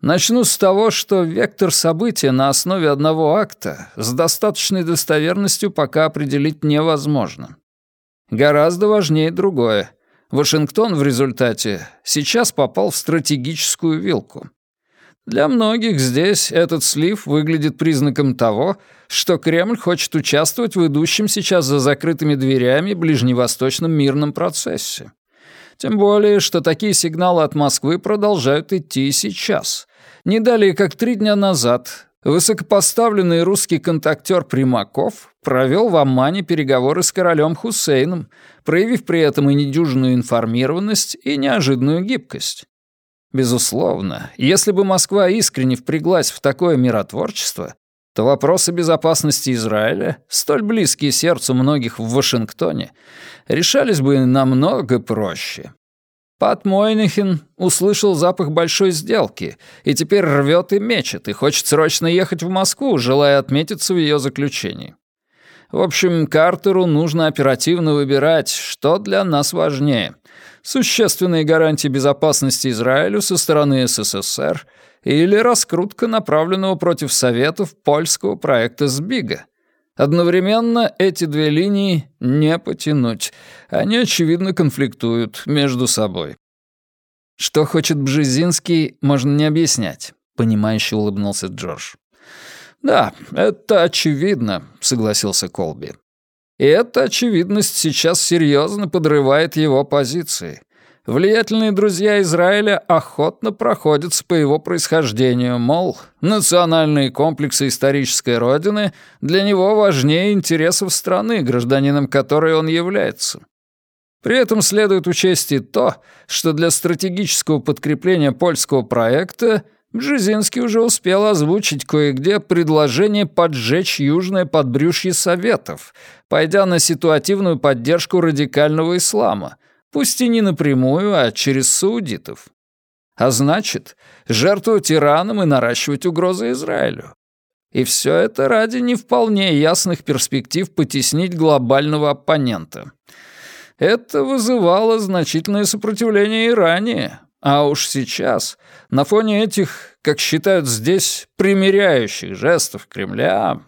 Начну с того, что вектор события на основе одного акта с достаточной достоверностью пока определить невозможно. Гораздо важнее другое. Вашингтон в результате сейчас попал в стратегическую вилку. Для многих здесь этот слив выглядит признаком того, что Кремль хочет участвовать в идущем сейчас за закрытыми дверями ближневосточном мирном процессе. Тем более, что такие сигналы от Москвы продолжают идти и сейчас. Не далее, как три дня назад, высокопоставленный русский контактер Примаков провел в Аммане переговоры с королем Хусейном, проявив при этом и недюжинную информированность, и неожиданную гибкость. Безусловно, если бы Москва искренне впряглась в такое миротворчество, то вопросы безопасности Израиля, столь близкие сердцу многих в Вашингтоне, решались бы намного проще. Пат Мойнихен услышал запах большой сделки и теперь рвет и мечет, и хочет срочно ехать в Москву, желая отметиться в ее заключении. В общем, Картеру нужно оперативно выбирать, что для нас важнее. Существенные гарантии безопасности Израилю со стороны СССР — или раскрутка направленного против Советов польского проекта «Сбига». Одновременно эти две линии не потянуть. Они, очевидно, конфликтуют между собой. Что хочет Бжезинский, можно не объяснять, понимающе улыбнулся Джордж. Да, это очевидно, согласился Колби. И эта очевидность сейчас серьезно подрывает его позиции. Влиятельные друзья Израиля охотно проходятся по его происхождению, мол, национальные комплексы исторической родины для него важнее интересов страны, гражданином которой он является. При этом следует учесть и то, что для стратегического подкрепления польского проекта Бжезинский уже успел озвучить кое-где предложение поджечь южное подбрюшье Советов, пойдя на ситуативную поддержку радикального ислама — Пусть и не напрямую, а через саудитов. А значит, жертвовать Ираном и наращивать угрозы Израилю. И все это ради не вполне ясных перспектив потеснить глобального оппонента. Это вызывало значительное сопротивление и ранее, а уж сейчас, на фоне этих, как считают здесь, примиряющих жестов Кремля,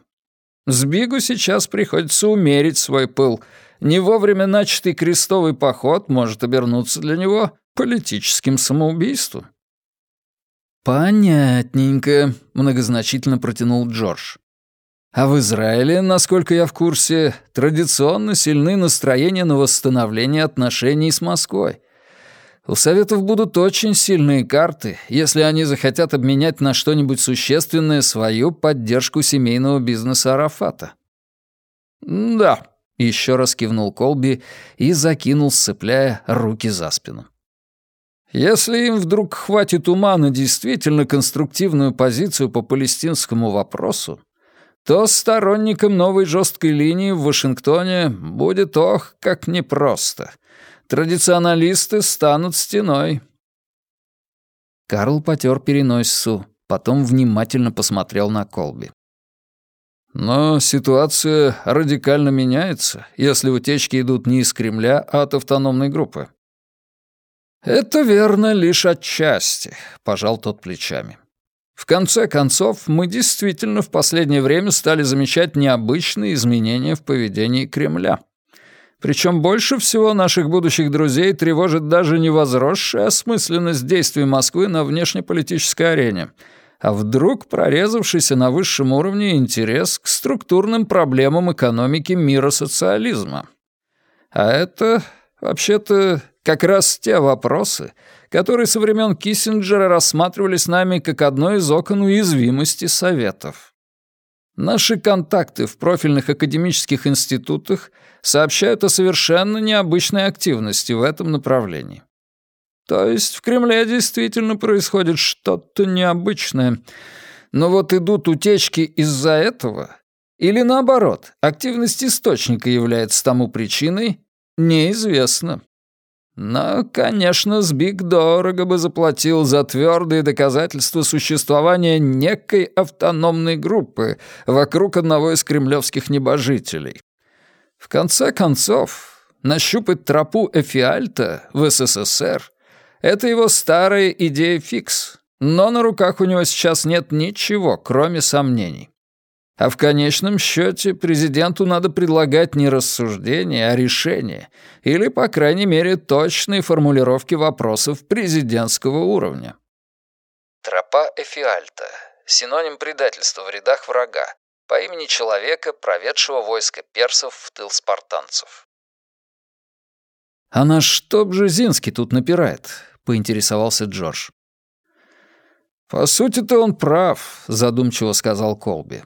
Сбигу сейчас приходится умерить свой пыл — не вовремя начатый крестовый поход может обернуться для него политическим самоубийством. «Понятненько», — многозначительно протянул Джордж. «А в Израиле, насколько я в курсе, традиционно сильны настроения на восстановление отношений с Москвой. У Советов будут очень сильные карты, если они захотят обменять на что-нибудь существенное свою поддержку семейного бизнеса Арафата». «Да», еще раз кивнул Колби и закинул, сцепляя руки за спину. Если им вдруг хватит ума на действительно конструктивную позицию по палестинскому вопросу, то сторонникам новой жесткой линии в Вашингтоне будет ох, как непросто. Традиционалисты станут стеной. Карл потер переносицу, потом внимательно посмотрел на Колби. Но ситуация радикально меняется, если утечки идут не из Кремля, а от автономной группы. «Это верно лишь отчасти», — пожал тот плечами. «В конце концов, мы действительно в последнее время стали замечать необычные изменения в поведении Кремля. Причем больше всего наших будущих друзей тревожит даже не возросшая осмысленность действий Москвы на внешнеполитической арене — а вдруг прорезавшийся на высшем уровне интерес к структурным проблемам экономики мира социализма. А это, вообще-то, как раз те вопросы, которые со времен Киссинджера рассматривались нами как одно из окон уязвимости Советов. Наши контакты в профильных академических институтах сообщают о совершенно необычной активности в этом направлении. То есть в Кремле действительно происходит что-то необычное. Но вот идут утечки из-за этого? Или наоборот, активность источника является тому причиной? Неизвестно. Но, конечно, Сбиг дорого бы заплатил за твердые доказательства существования некой автономной группы вокруг одного из кремлевских небожителей. В конце концов, нащупать тропу Эфиальта в СССР — это его старая идея фикс. Но на руках у него сейчас нет ничего, кроме сомнений. А в конечном счете президенту надо предлагать не рассуждения, а решения, или, по крайней мере, точные формулировки вопросов президентского уровня. Тропа Эфиальта. Синоним предательства в рядах врага. По имени человека, проведшего войско персов в тыл спартанцев. «А на что Бжезинский тут напирает?» — поинтересовался Джордж. «По сути-то он прав», — задумчиво сказал Колби.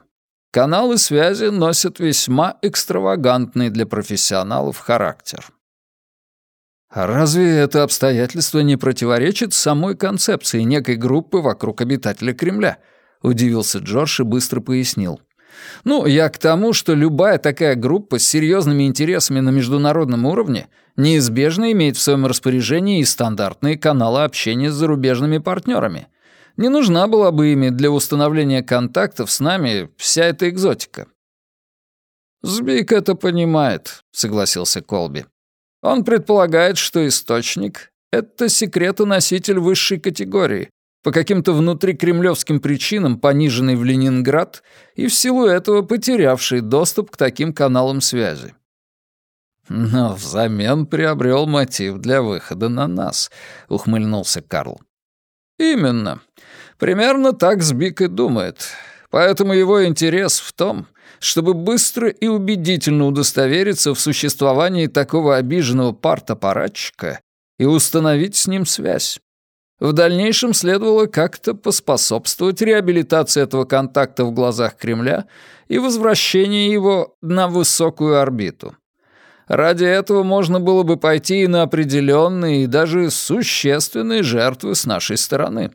Каналы связи носят весьма экстравагантный для профессионалов характер. А разве это обстоятельство не противоречит самой концепции некой группы вокруг обитателя Кремля? Удивился Джордж и быстро пояснил. Ну, я к тому, что любая такая группа с серьезными интересами на международном уровне неизбежно имеет в своем распоряжении и стандартные каналы общения с зарубежными партнерами, не нужна была бы ими для установления контактов с нами вся эта экзотика. «Збик это понимает», — согласился Колби. «Он предполагает, что источник — это секретоноситель высшей категории, по каким-то внутрикремлевским причинам пониженный в Ленинград и в силу этого потерявший доступ к таким каналам связи. «Но взамен приобрел мотив для выхода на нас», — ухмыльнулся Карл. «Именно. Примерно так Сбик и думает. Поэтому его интерес в том, чтобы быстро и убедительно удостовериться в существовании такого обиженного партаппаратчика и установить с ним связь. В дальнейшем следовало как-то поспособствовать реабилитации этого контакта в глазах Кремля и возвращению его на высокую орбиту. Ради этого можно было бы пойти и на определенные и даже существенные жертвы с нашей стороны.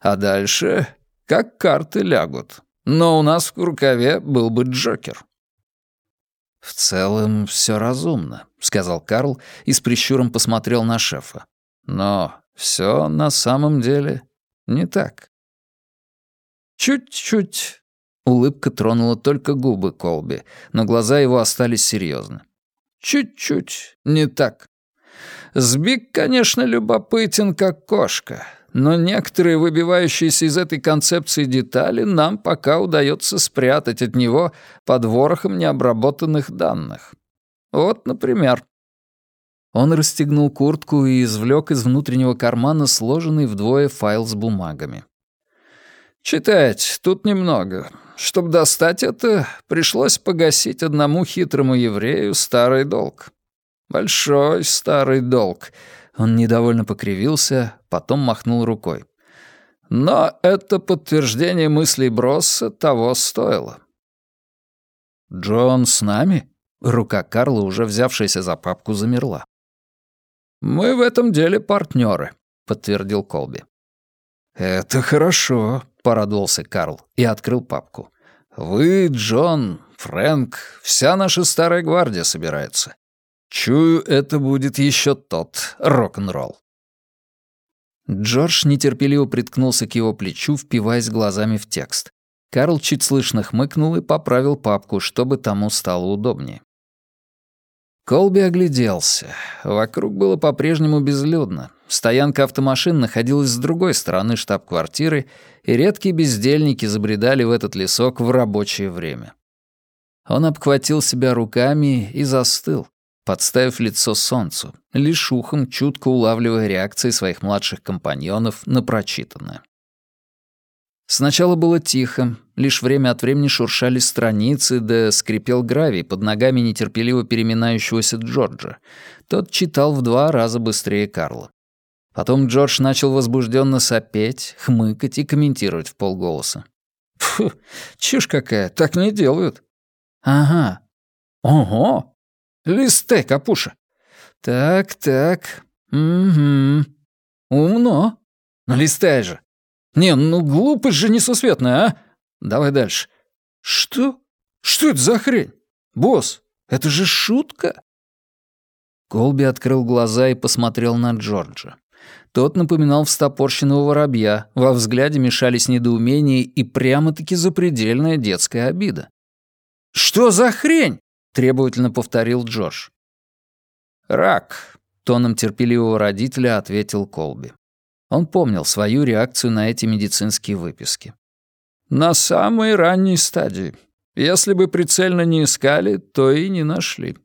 А дальше как карты лягут. Но у нас в рукаве был бы Джокер. «В целом все разумно», — сказал Карл и с прищуром посмотрел на шефа. «Но все на самом деле не так». «Чуть-чуть», — улыбка тронула только губы Колби, но глаза его остались серьезны. «Чуть-чуть не так. Сбик, конечно, любопытен, как кошка, но некоторые выбивающиеся из этой концепции детали нам пока удается спрятать от него под ворохом необработанных данных. Вот, например. Он расстегнул куртку и извлек из внутреннего кармана сложенный вдвое файл с бумагами. «Читать тут немного. Чтобы достать это, пришлось погасить одному хитрому еврею старый долг. Большой старый долг, он недовольно покривился, потом махнул рукой. Но это подтверждение мыслей Бросса того стоило. «Джон с нами?» Рука Карла, уже взявшаяся за папку, замерла. «Мы в этом деле партнеры», — подтвердил Колби. «Это хорошо», — порадовался Карл и открыл папку. «Вы, Джон, Фрэнк, вся наша старая гвардия собирается. Чую, это будет еще тот рок-н-ролл. Джордж нетерпеливо приткнулся к его плечу, впиваясь глазами в текст. Карл чуть слышно хмыкнул и поправил папку, чтобы тому стало удобнее. Колби огляделся. Вокруг было по-прежнему безлюдно. Стоянка автомашин находилась с другой стороны штаб-квартиры, и редкие бездельники забредали в этот лесок в рабочее время. Он обхватил себя руками и застыл, подставив лицо солнцу, лишь ухом чутко улавливая реакции своих младших компаньонов на прочитанное. Сначала было тихо, лишь время от времени шуршали страницы, да скрипел гравий под ногами нетерпеливо переминающегося Джорджа. Тот читал в два раза быстрее Карла. Потом Джордж начал возбужденно сопеть, хмыкать и комментировать в полголоса. «Фу, чушь какая, так не делают». «Ага». «Ого, Листай, капуша. Так, так. Угу. Умно. Ну, листай же. Не, ну глупость же несусветная, а? Давай дальше. Что? Что это за хрень? Босс, это же шутка. Колби открыл глаза и посмотрел на Джорджа. Тот напоминал встопорщенного воробья, во взгляде мешались недоумение и прямо-таки запредельная детская обида. «Что за хрень?» — требовательно повторил Джош. «Рак», — тоном терпеливого родителя ответил Колби. Он помнил свою реакцию на эти медицинские выписки. «На самой ранней стадии. Если бы прицельно не искали, то и не нашли».